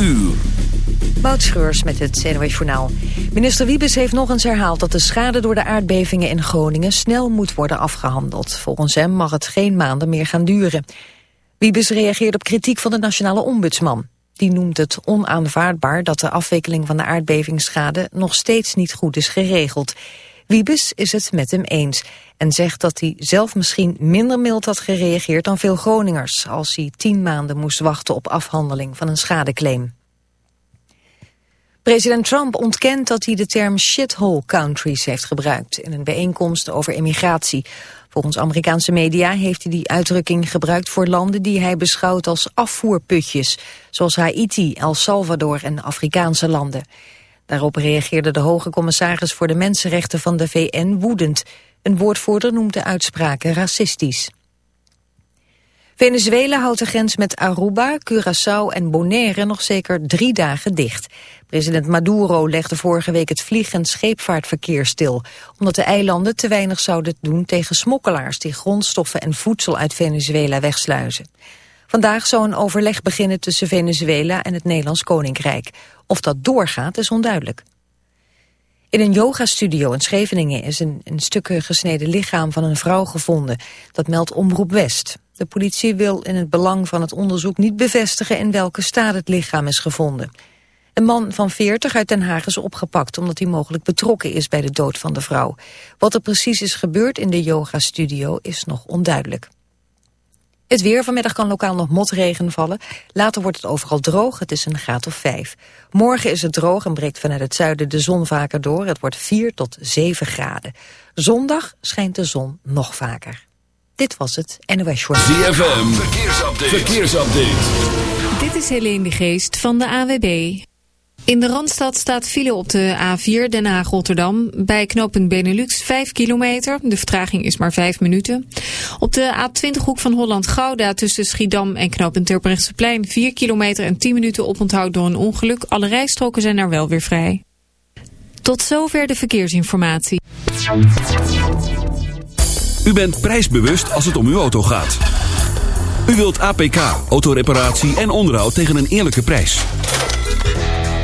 uur. Moutschreurs met het CNW Journaal. Minister Wiebes heeft nog eens herhaald dat de schade door de aardbevingen in Groningen snel moet worden afgehandeld. Volgens hem mag het geen maanden meer gaan duren. Wiebes reageert op kritiek van de nationale ombudsman. Die noemt het onaanvaardbaar dat de afwikkeling van de aardbevingsschade nog steeds niet goed is geregeld. Wiebes is het met hem eens en zegt dat hij zelf misschien minder mild had gereageerd dan veel Groningers als hij tien maanden moest wachten op afhandeling van een schadeclaim. President Trump ontkent dat hij de term shithole countries heeft gebruikt in een bijeenkomst over immigratie. Volgens Amerikaanse media heeft hij die uitdrukking gebruikt voor landen die hij beschouwt als afvoerputjes, zoals Haiti, El Salvador en Afrikaanse landen. Daarop reageerde de hoge commissaris voor de mensenrechten van de VN woedend. Een woordvoerder noemt de uitspraken racistisch. Venezuela houdt de grens met Aruba, Curaçao en Bonaire nog zeker drie dagen dicht. President Maduro legde vorige week het vlieg- en scheepvaartverkeer stil, omdat de eilanden te weinig zouden doen tegen smokkelaars die grondstoffen en voedsel uit Venezuela wegsluizen. Vandaag zou een overleg beginnen tussen Venezuela en het Nederlands Koninkrijk. Of dat doorgaat is onduidelijk. In een yogastudio in Scheveningen is een, een gesneden lichaam van een vrouw gevonden. Dat meldt Omroep West. De politie wil in het belang van het onderzoek niet bevestigen in welke staat het lichaam is gevonden. Een man van 40 uit Den Haag is opgepakt omdat hij mogelijk betrokken is bij de dood van de vrouw. Wat er precies is gebeurd in de yogastudio is nog onduidelijk. Het weer, vanmiddag kan lokaal nog motregen vallen. Later wordt het overal droog, het is een graad of 5. Morgen is het droog en breekt vanuit het zuiden de zon vaker door. Het wordt 4 tot 7 graden. Zondag schijnt de zon nog vaker. Dit was het NOS Short. ZFM, verkeersupdate. verkeersupdate. Dit is Helene de Geest van de AWB. In de Randstad staat file op de A4 Den Haag-Rotterdam. Bij knooppunt Benelux 5 kilometer. De vertraging is maar 5 minuten. Op de A20-hoek van Holland-Gouda tussen Schiedam en knooppunt Terbrechtseplein 4 kilometer en 10 minuten oponthoud door een ongeluk. Alle rijstroken zijn daar wel weer vrij. Tot zover de verkeersinformatie. U bent prijsbewust als het om uw auto gaat. U wilt APK, autoreparatie en onderhoud tegen een eerlijke prijs.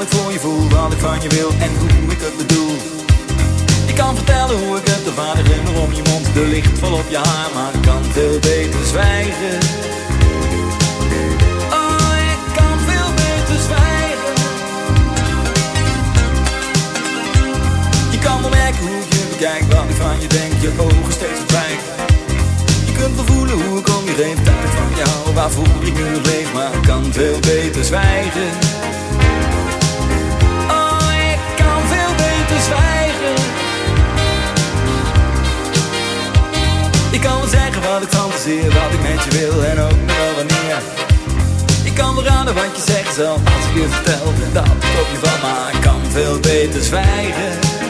Wat ik voor je voel, wat ik van je wil en hoe ik het bedoel. Ik kan vertellen hoe ik het, de vader glimmer om je mond, de licht vol op je haar, maar ik kan veel beter zwijgen. Oh, ik kan veel beter zwijgen. Je kan wel merken hoe je bekijk, wat ik van je denk, je ogen steeds verdwijnen. Je kunt wel voelen hoe ik om je heen, dat ik van jou, waarvoor ik nu leef, maar kan veel beter zwijgen. Zwijgen. Ik kan wel zeggen wat ik fantaseer, wat ik met je wil en ook nog wel wanneer. Ik kan raden wat je zegt zelf als ik je vertel dat ik op je val, maar kan veel beter zwijgen.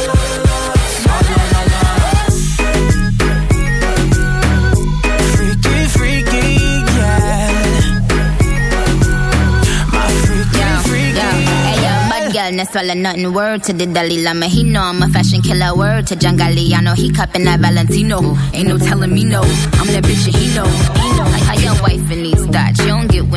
No swallow nothing. Word to the Dalai Lama, he know I'm a fashion killer. Word to John Galliano, he cupping that Valentino. Ain't no telling me no, I'm that bitch that he know. Like how your wife in these thoughts, you don't get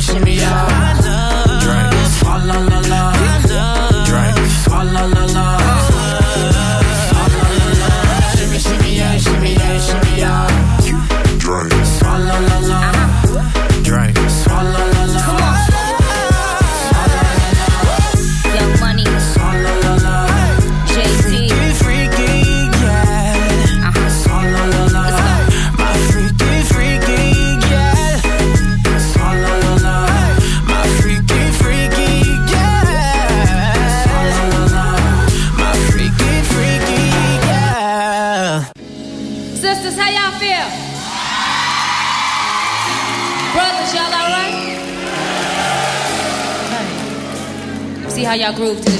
shimmy, yeah, shimmy, groove to this.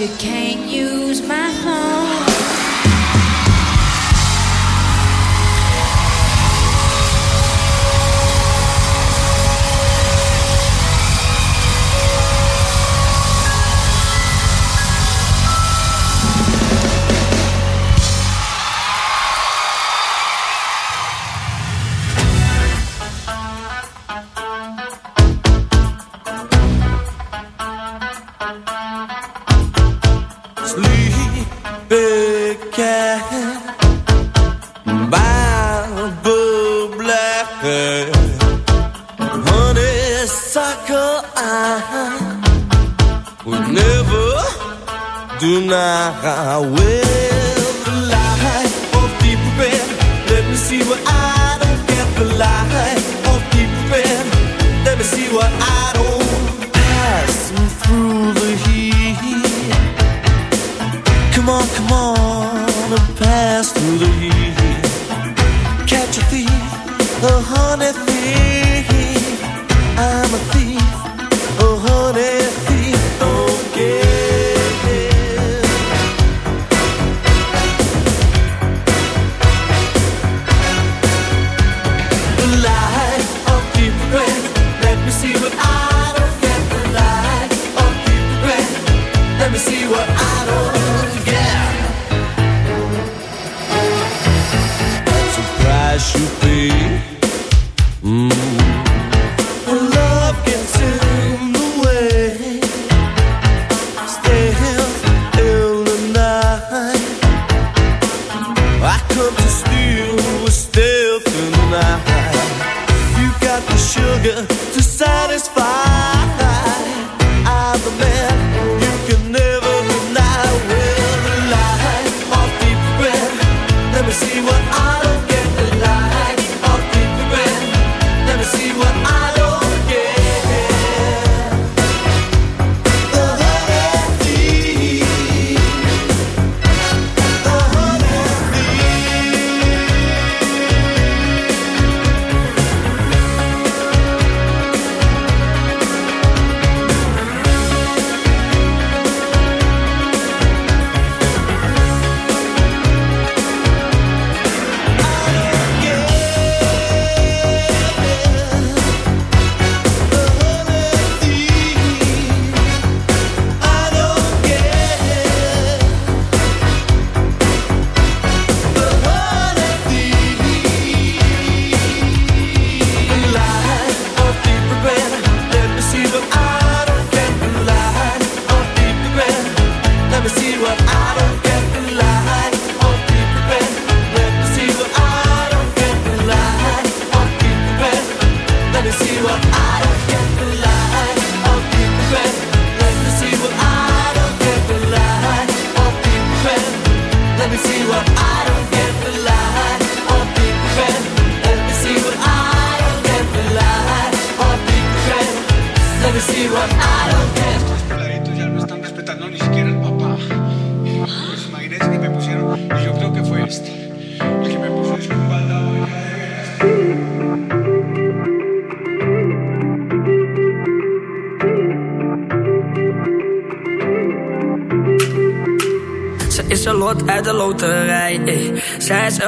you can't use my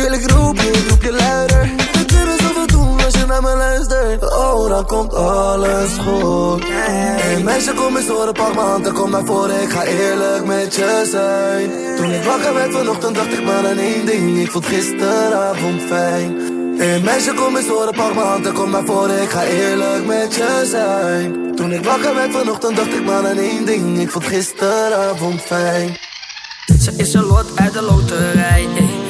wil ik roep je, ik roep je luider. We kunnen zoveel doen als je naar me luistert. Oh, dan komt alles goed. Hey meisje, kom eens horen, pak m'n hand en kom naar voren. Ik ga eerlijk met je zijn. Toen ik wakker werd vanochtend, dacht ik maar aan één ding. Ik vond gisteravond fijn. Hey meisje, kom eens horen, pak m'n hand en kom naar voren. Ik ga eerlijk met je zijn. Toen ik wakker werd vanochtend, dacht ik maar aan één ding. Ik vond gisteravond fijn. Ze is een lot uit de loterij. ey.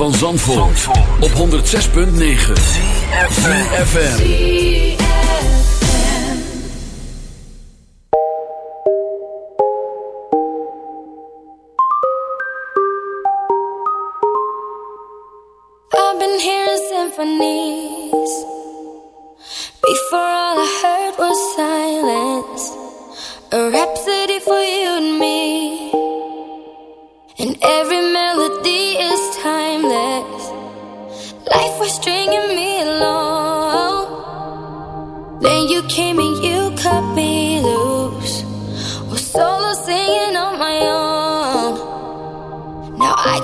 van Zandvoort, Zandvoort. op 106.9 CFFM I've been hearing symphonies. Before all I heard was silence. A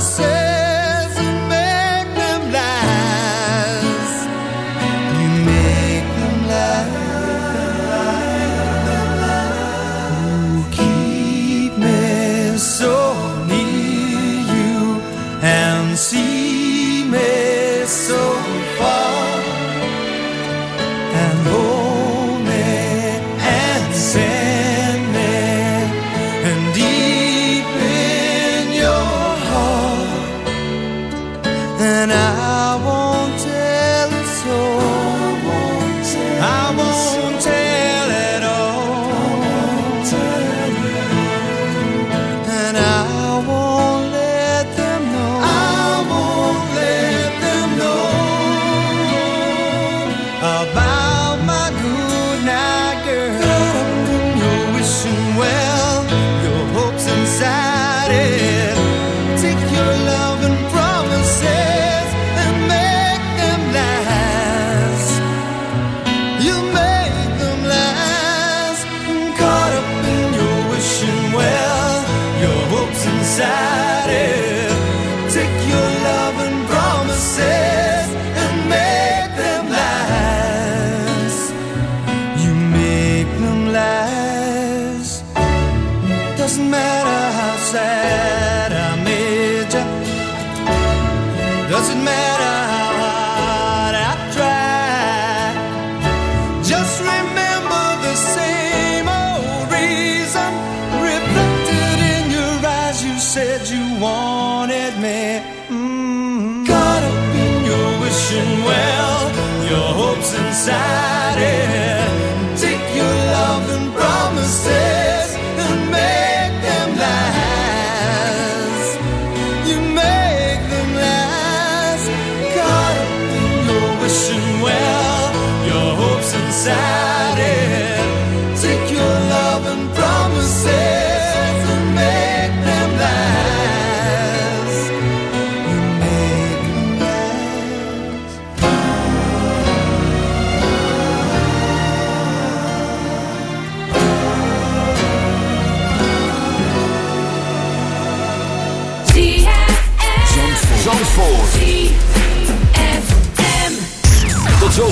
myself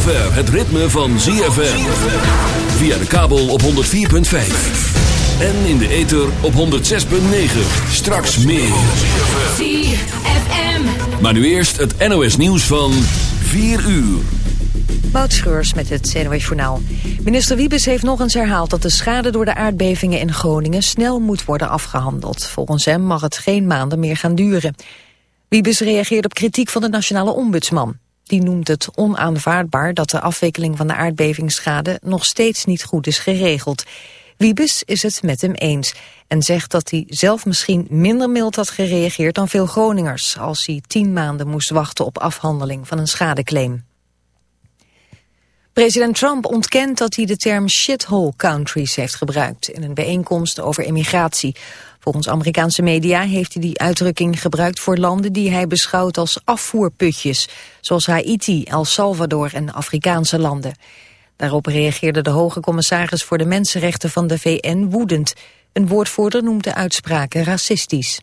zover het ritme van ZFM. Via de kabel op 104.5. En in de ether op 106.9. Straks meer. ZFM. Maar nu eerst het NOS nieuws van 4 uur. Moutschreurs met het CNW Journaal. Minister Wiebes heeft nog eens herhaald dat de schade door de aardbevingen in Groningen snel moet worden afgehandeld. Volgens hem mag het geen maanden meer gaan duren. Wiebes reageert op kritiek van de nationale ombudsman. Die noemt het onaanvaardbaar dat de afwikkeling van de aardbevingsschade nog steeds niet goed is geregeld. Wiebes is het met hem eens en zegt dat hij zelf misschien minder mild had gereageerd dan veel Groningers als hij tien maanden moest wachten op afhandeling van een schadeclaim. President Trump ontkent dat hij de term shithole countries heeft gebruikt in een bijeenkomst over immigratie. Volgens Amerikaanse media heeft hij die uitdrukking gebruikt voor landen die hij beschouwt als afvoerputjes, zoals Haiti, El Salvador en Afrikaanse landen. Daarop reageerde de hoge commissaris voor de mensenrechten van de VN woedend. Een woordvoerder noemt de uitspraken racistisch.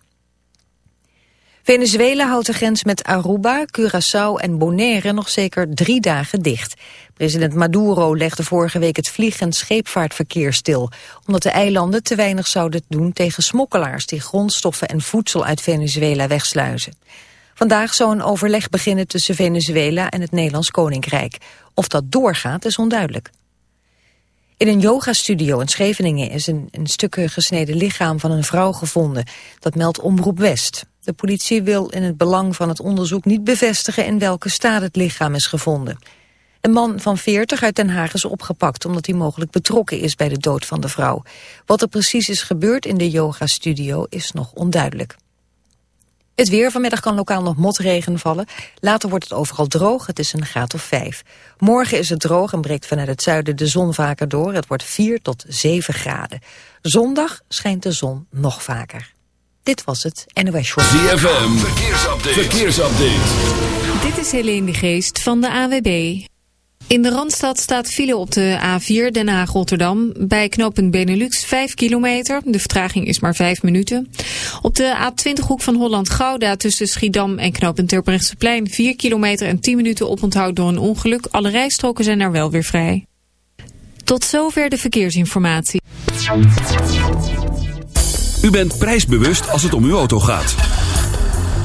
Venezuela houdt de grens met Aruba, Curaçao en Bonaire nog zeker drie dagen dicht. President Maduro legde vorige week het vlieg- en scheepvaartverkeer stil, omdat de eilanden te weinig zouden doen tegen smokkelaars die grondstoffen en voedsel uit Venezuela wegsluizen. Vandaag zou een overleg beginnen tussen Venezuela en het Nederlands Koninkrijk. Of dat doorgaat is onduidelijk. In een yogastudio in Scheveningen is een, een gesneden lichaam van een vrouw gevonden. Dat meldt Omroep West. De politie wil in het belang van het onderzoek niet bevestigen in welke staat het lichaam is gevonden. Een man van 40 uit Den Haag is opgepakt omdat hij mogelijk betrokken is bij de dood van de vrouw. Wat er precies is gebeurd in de yogastudio is nog onduidelijk. Het weer vanmiddag kan lokaal nog motregen vallen. Later wordt het overal droog, het is een graad of 5. Morgen is het droog en breekt vanuit het zuiden de zon vaker door. Het wordt 4 tot 7 graden. Zondag schijnt de zon nog vaker. Dit was het NOS Show. ZFM, verkeersupdate. verkeersupdate. Dit is Helene de Geest van de AWB. In de Randstad staat file op de A4 Den Haag-Rotterdam. Bij knooppunt Benelux 5 kilometer. De vertraging is maar 5 minuten. Op de A20 hoek van Holland-Gouda tussen Schiedam en knooppunt Terbrechtseplein 4 kilometer en 10 minuten oponthoud door een ongeluk. Alle rijstroken zijn er wel weer vrij. Tot zover de verkeersinformatie. U bent prijsbewust als het om uw auto gaat.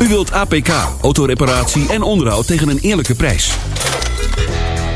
U wilt APK, autoreparatie en onderhoud tegen een eerlijke prijs.